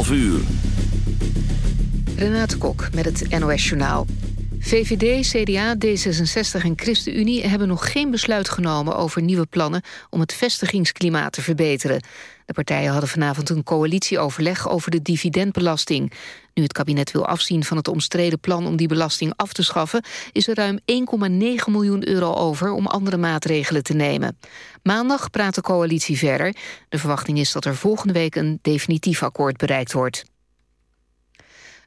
11 uur. Renate Kok met het NOS Journaal. VVD, CDA, D66 en ChristenUnie hebben nog geen besluit genomen... over nieuwe plannen om het vestigingsklimaat te verbeteren. De partijen hadden vanavond een coalitieoverleg over de dividendbelasting. Nu het kabinet wil afzien van het omstreden plan om die belasting af te schaffen... is er ruim 1,9 miljoen euro over om andere maatregelen te nemen. Maandag praat de coalitie verder. De verwachting is dat er volgende week een definitief akkoord bereikt wordt.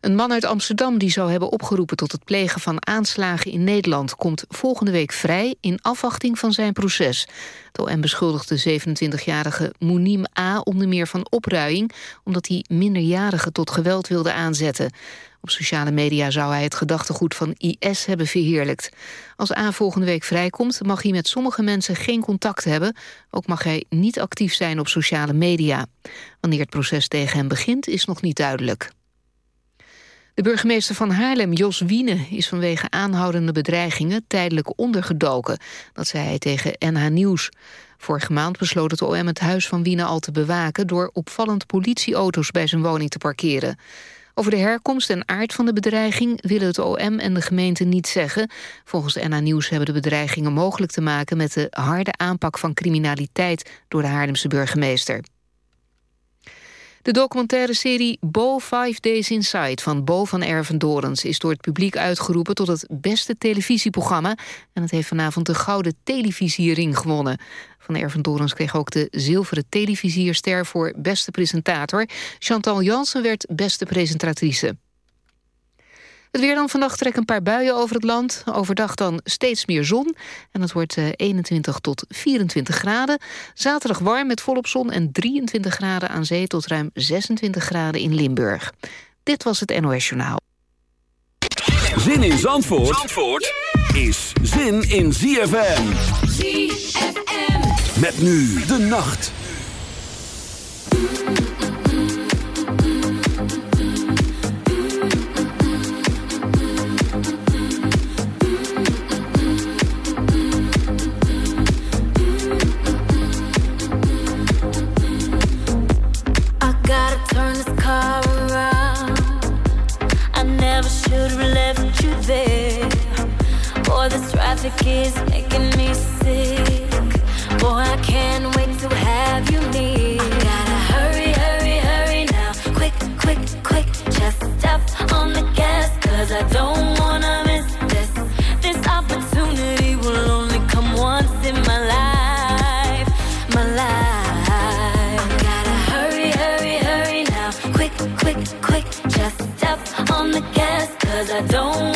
Een man uit Amsterdam die zou hebben opgeroepen tot het plegen van aanslagen in Nederland komt volgende week vrij in afwachting van zijn proces. Het OM beschuldigt de 27-jarige Mounim A. onder meer van opruiing omdat hij minderjarigen tot geweld wilde aanzetten. Op sociale media zou hij het gedachtegoed van IS hebben verheerlijkt. Als A volgende week vrijkomt mag hij met sommige mensen geen contact hebben. Ook mag hij niet actief zijn op sociale media. Wanneer het proces tegen hem begint is nog niet duidelijk. De burgemeester van Haarlem, Jos Wiene, is vanwege aanhoudende bedreigingen tijdelijk ondergedoken. Dat zei hij tegen NH Nieuws. Vorige maand besloot het OM het huis van Wiene al te bewaken... door opvallend politieauto's bij zijn woning te parkeren. Over de herkomst en aard van de bedreiging willen het OM en de gemeente niet zeggen. Volgens NH Nieuws hebben de bedreigingen mogelijk te maken... met de harde aanpak van criminaliteit door de Haarlemse burgemeester. De documentaire serie Bo Five Days Inside van Bo van Ervendorens... is door het publiek uitgeroepen tot het beste televisieprogramma... en het heeft vanavond de Gouden Televisiering gewonnen. Van Ervendorens kreeg ook de Zilveren Televisierster voor beste presentator. Chantal Jansen werd beste presentatrice. Het weer dan vannacht trekken een paar buien over het land. Overdag dan steeds meer zon. En het wordt 21 eh, tot 24 graden. Zaterdag warm met volop zon en 23 graden aan zee... tot ruim 26 graden in Limburg. Dit was het NOS Journaal. Zin in Zandvoort, Zandvoort is zin in ZFM. ZFM. Met nu de nacht. Traffic is making me sick. Boy, I can't wait to have you near. Gotta hurry, hurry, hurry now. Quick, quick, quick. Just step on the I don't I don't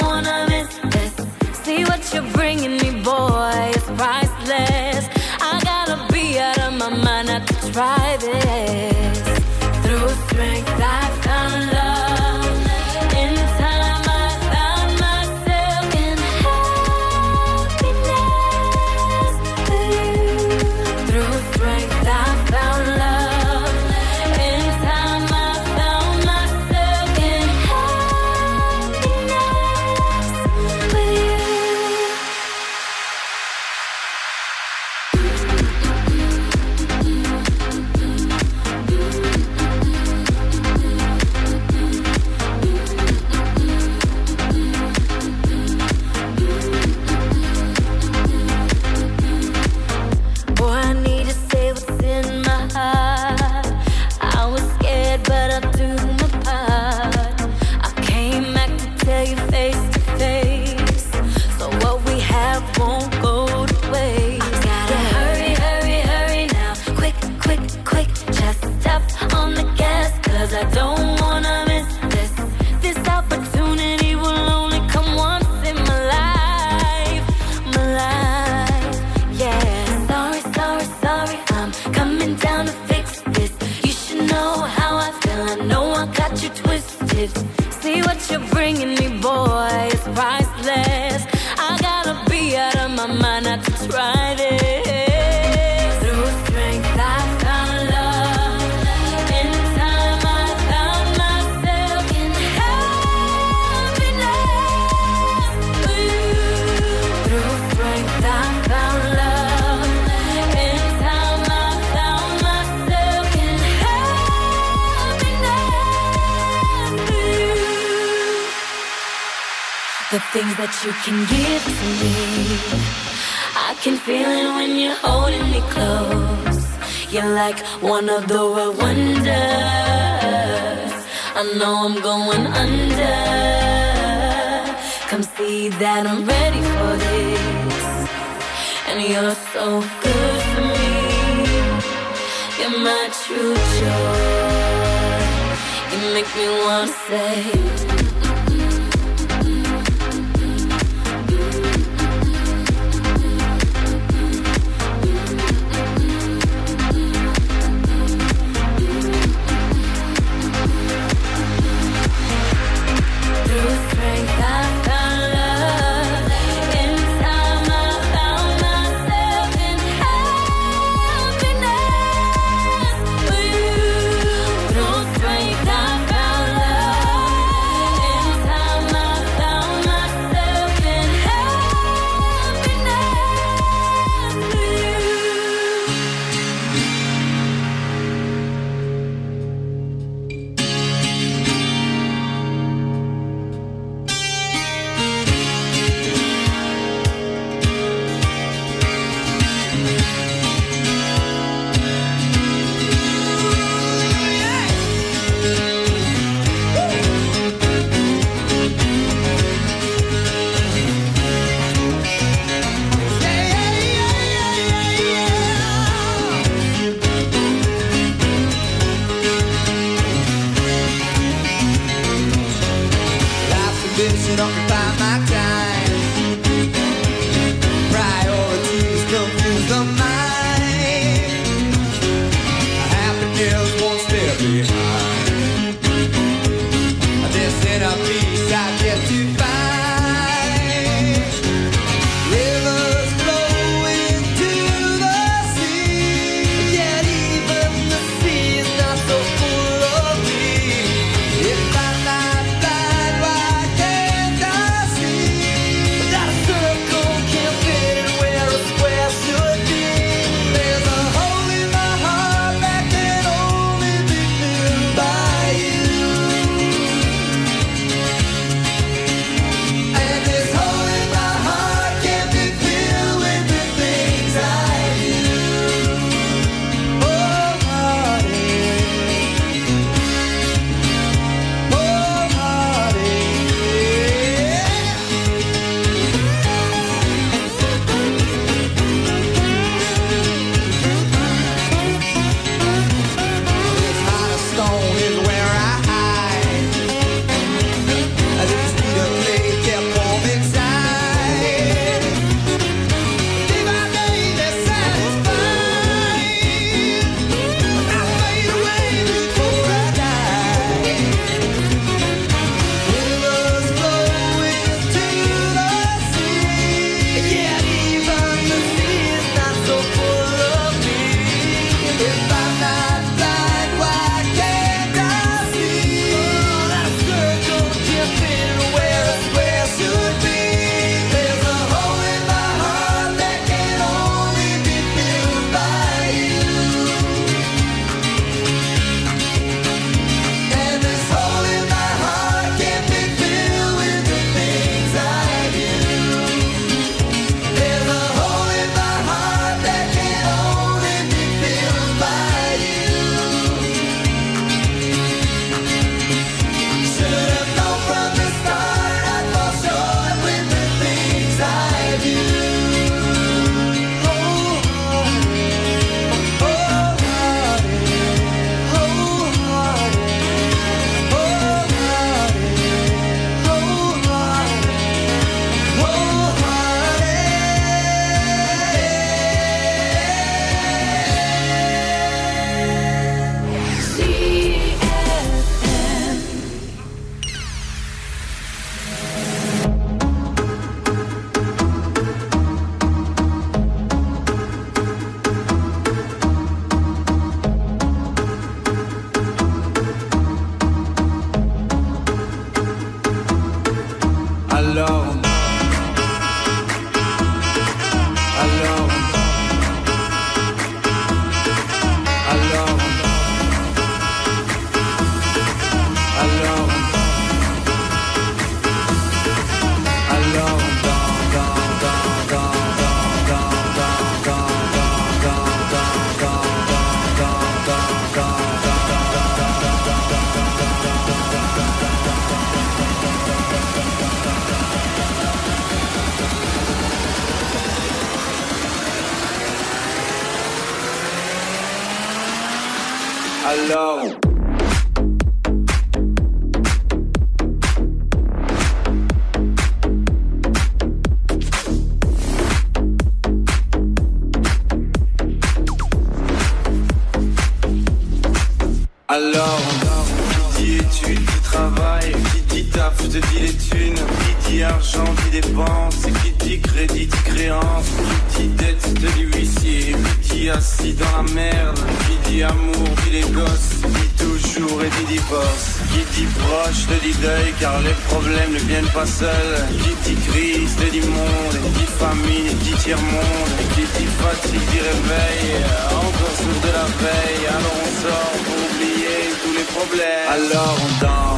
alors on danse.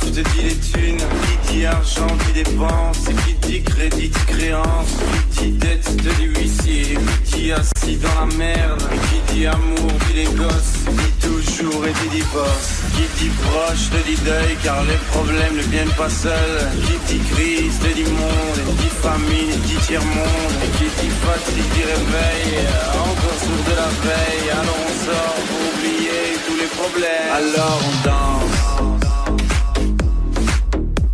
Qui dit taf, te dit les thunes, qui dit argent, qui dépense, qui dit crédit, dit créance, qui dit dette, te dit huissier, qui dit assis dans la merde, qui dit amour, dit les gosses, dit toujours et dit divorce, qui dit proche, te dit deuil, car les problèmes ne viennent pas seuls, qui dit crise, te dit monde, dit famine, dit tiers-monde, qui dit fatigue, dit réveil, encore sourd de la veille, alors on sort pour oublier tous les problèmes. Alors on danse.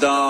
감사합니다.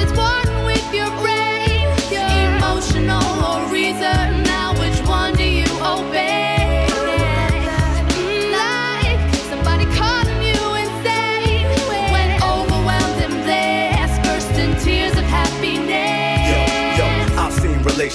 Is one with your brain, emotional or reason.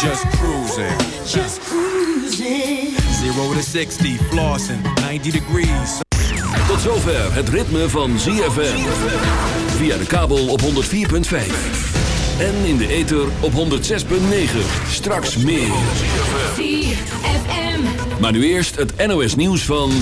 Just cruising. Just cruising. Zero to 60, flossing, 90 degrees. Tot zover het ritme van ZFM. Via de kabel op 104.5. En in de ether op 106.9. Straks meer. ZFM. Maar nu eerst het NOS nieuws van...